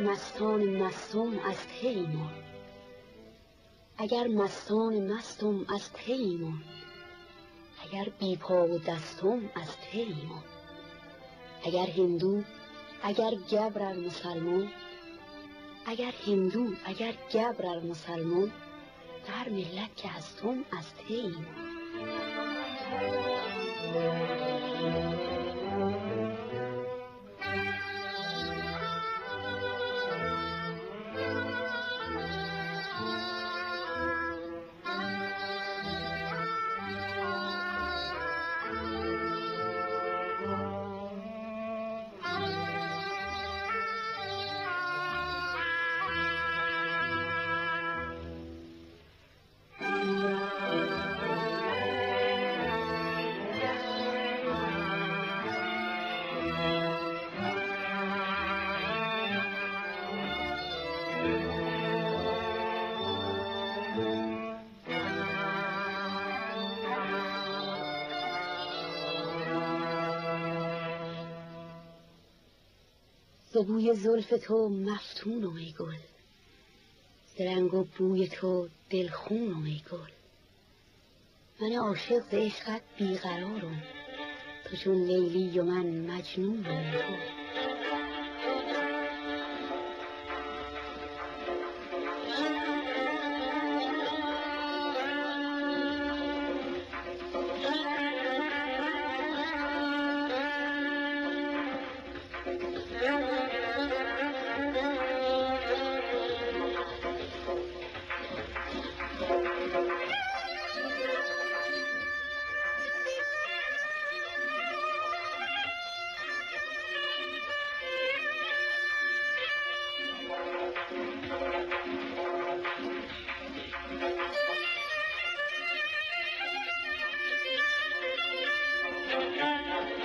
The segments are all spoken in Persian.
مستان مستم از پیمان اگر مستان مستم از پیمان اگر بی پا و دستم از پیمان اگر هندو اگر گبر مسلمان. اگر هندو اگر گبر مسلمان. در ملت که هستم از پیمان ز بوی زلف تو مفتونم ای گل ز و بوی تو دلخونم ای گل من عاشق ز عشقت بیقرارم. تو چون لیلی و من مجنونم ای گل خوشا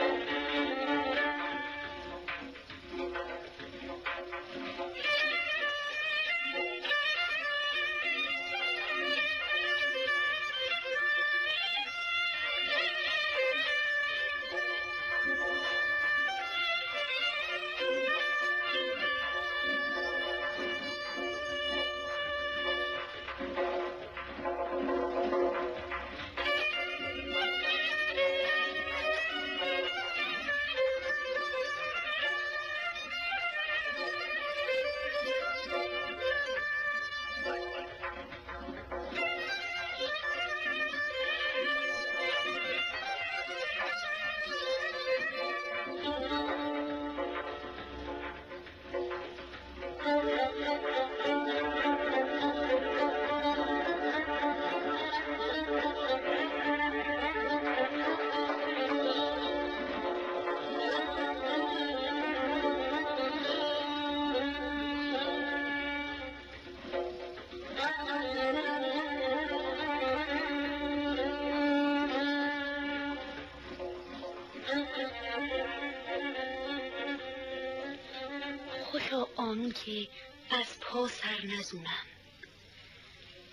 پا سر نزونن.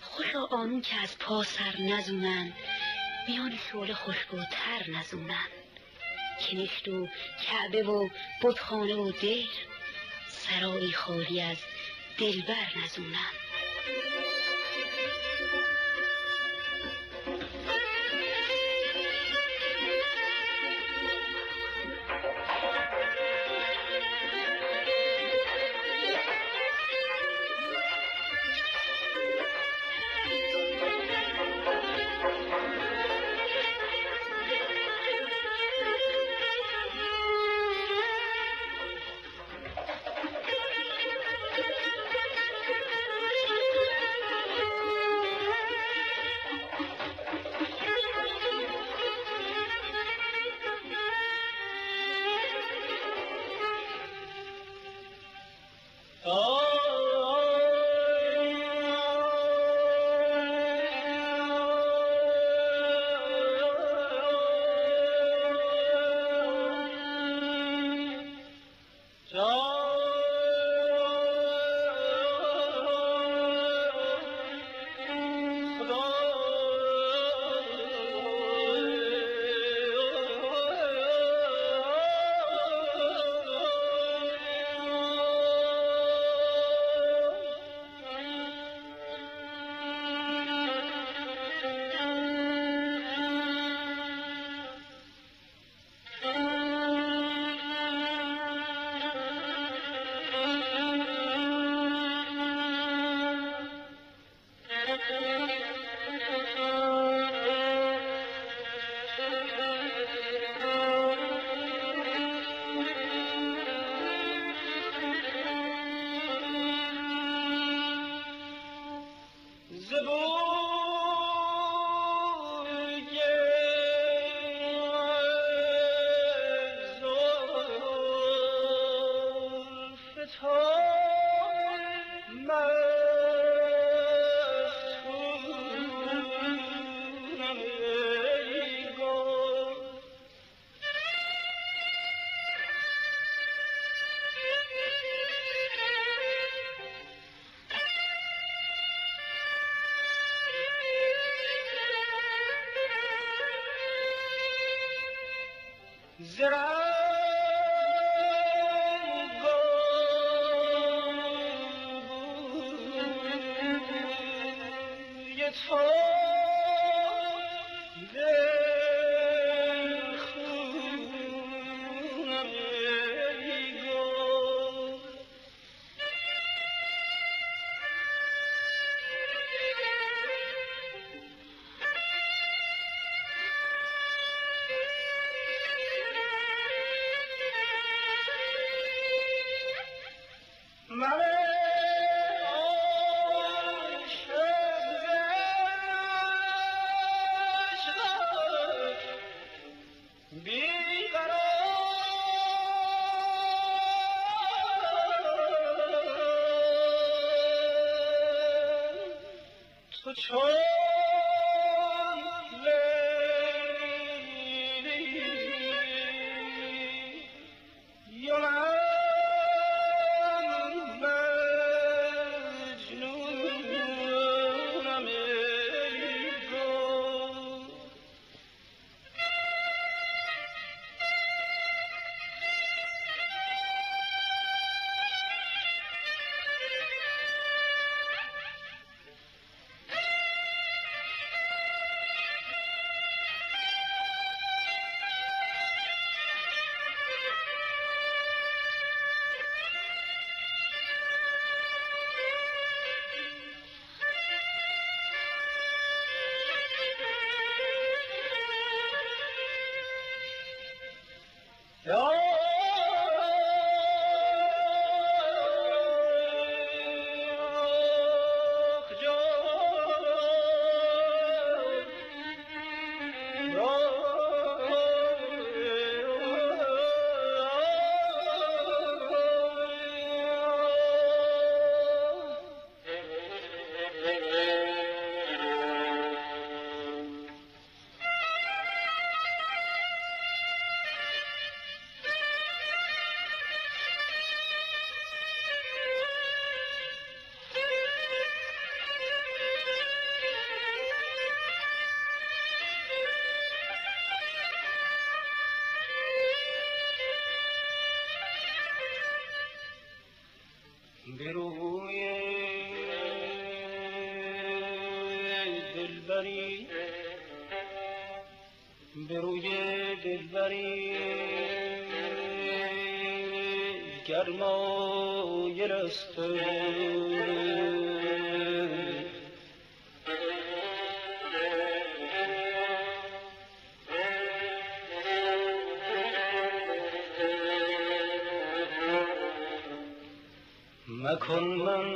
خوشا آنون که از پا سر نزونن میان شعله خوشبوتر نزونن. کنشت و کعبه و بتخانه و دیر سرایی خالی از دلبر 锤 which? دلبری. به روی دلبری. گرمای رسته. مکن من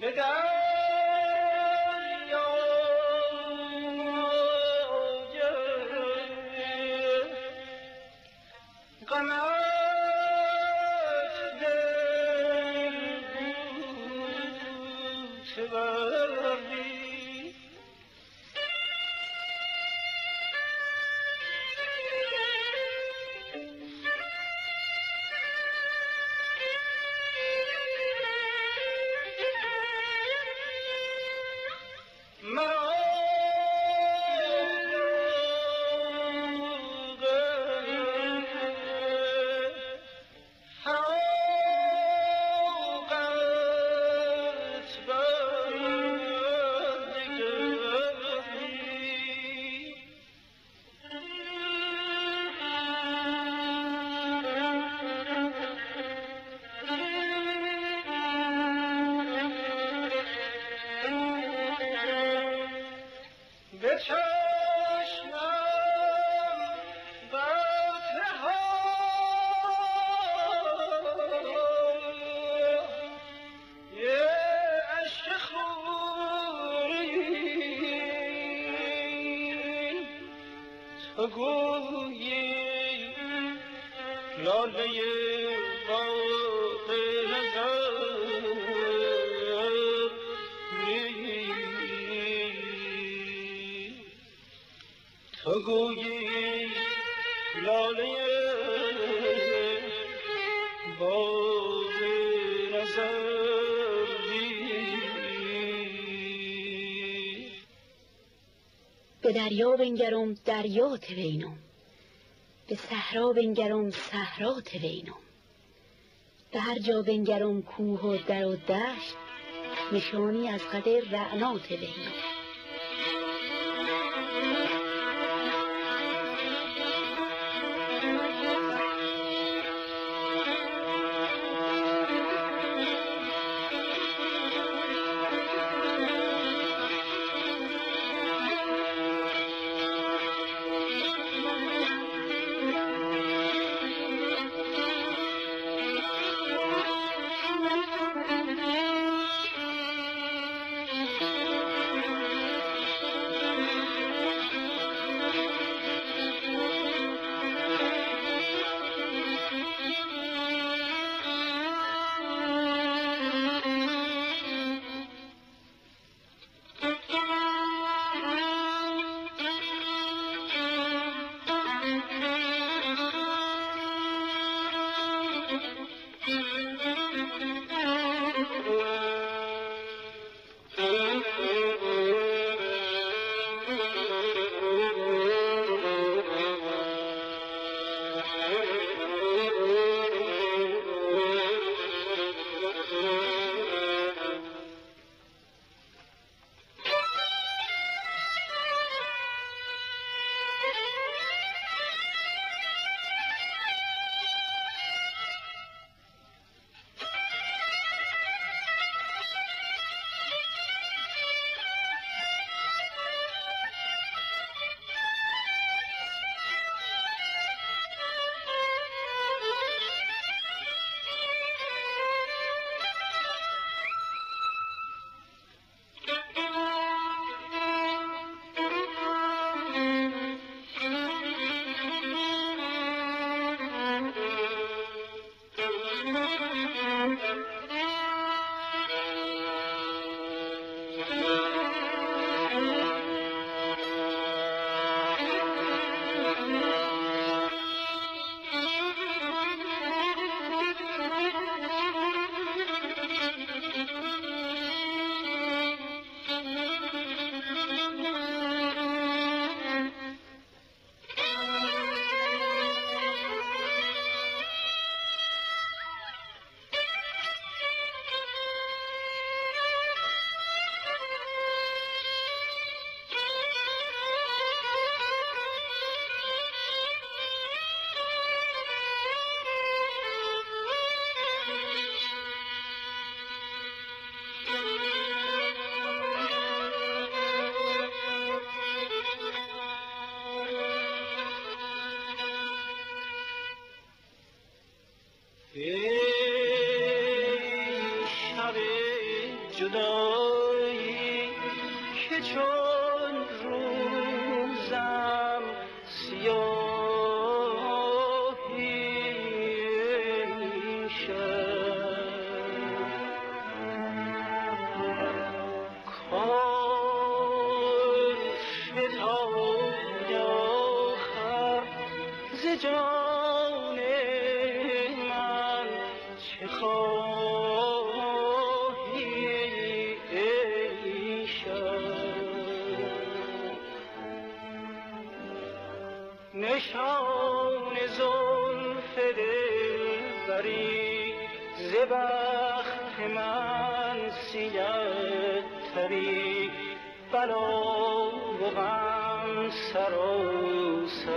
બેટા نزونن به دریا بنگرم دریا توینم به صحرا بنگرم صحرا توینم به هر جا بنگرم کوه و در و دشت نشانی از قدر رعنا توینم جدایی که چون بلا و غم سراسری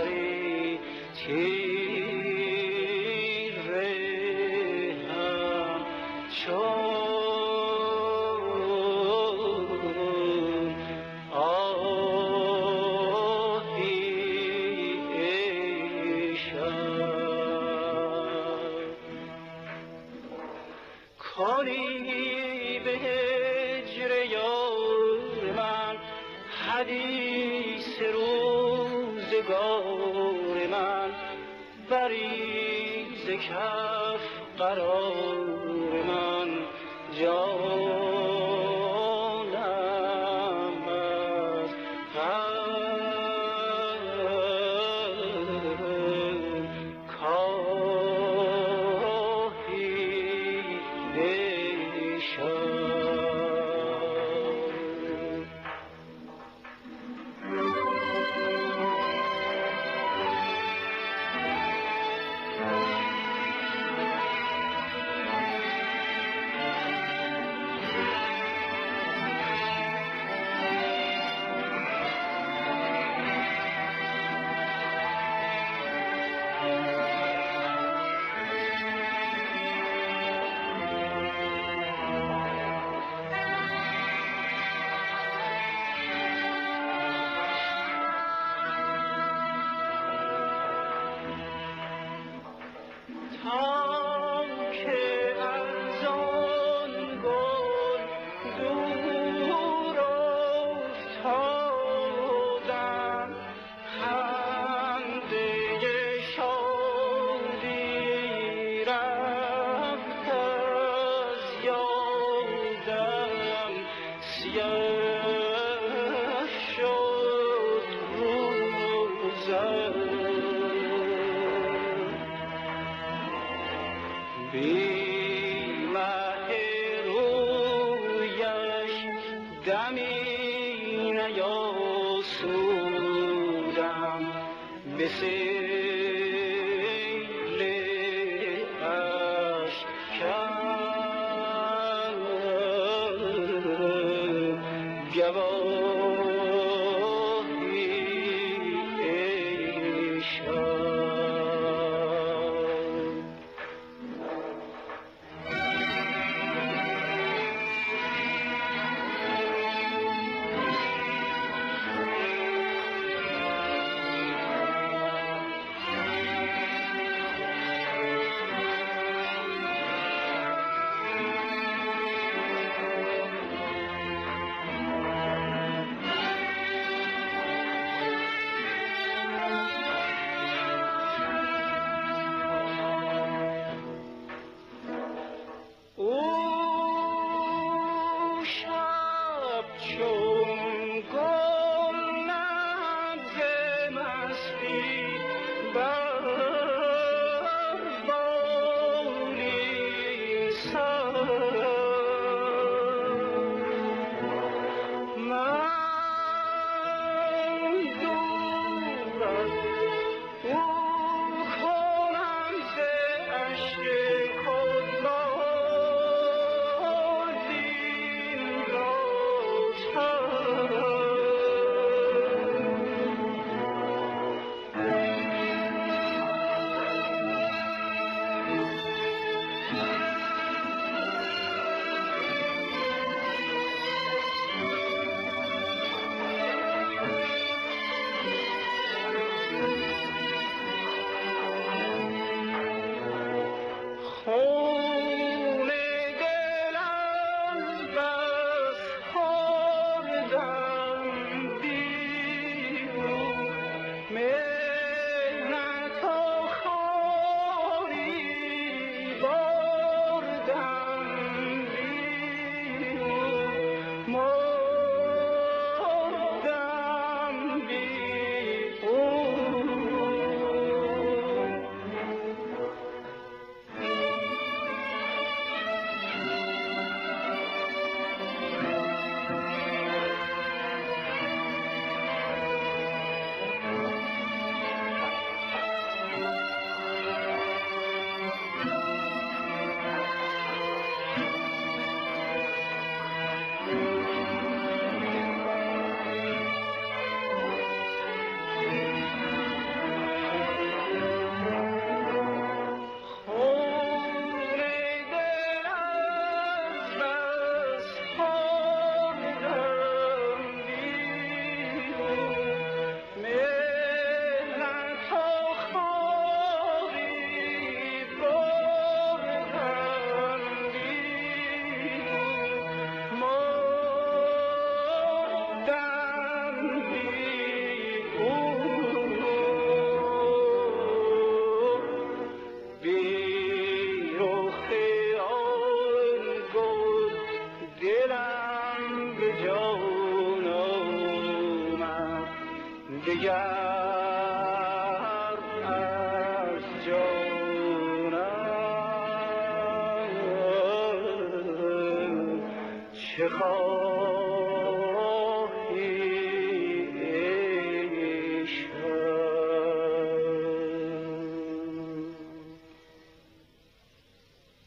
چه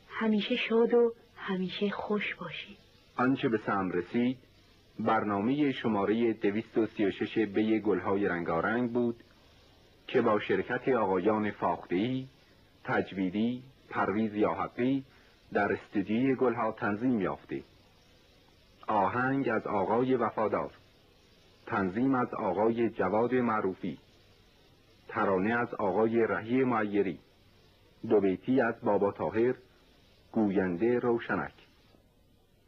همیشه شاد و همیشه خوش باشید آنچه به سم رسید برنامه شماره 236 بی گلهای رنگارنگ بود که با شرکت آقایان فاختهی، تجویدی، پرویز یاحقی در استودیوی گلها تنظیم یافته. آهنگ از آقای وفادار تنظیم از آقای جواد معروفی ترانه از آقای رهی معیری دو بیتی از بابا تاهر گوینده روشنک.